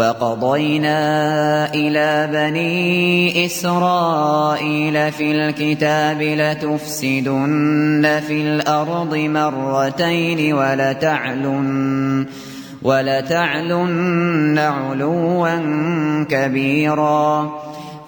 وقضينا إلى بني إسرائيل في الكتاب لتفسدن في الأرض مرتين ولتعلن ولتعلن علوا كبيرا.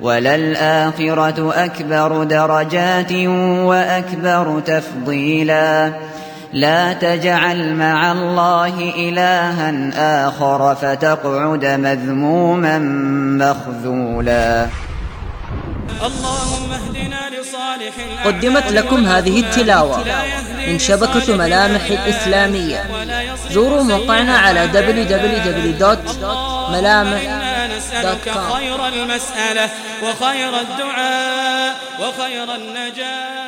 وللآخرة أكبر درجات وأكبر تفضيلا. لا تجعل مع الله إلها آخر فتقعد مذموما مخذولا. اللهم اهدنا لصالح قدمت لكم هذه التلاوة من شبكة ملامح الإسلامية زوروا موقعنا على www.ملامح.com خير المسألة وخير الدعاء وخير النجاة.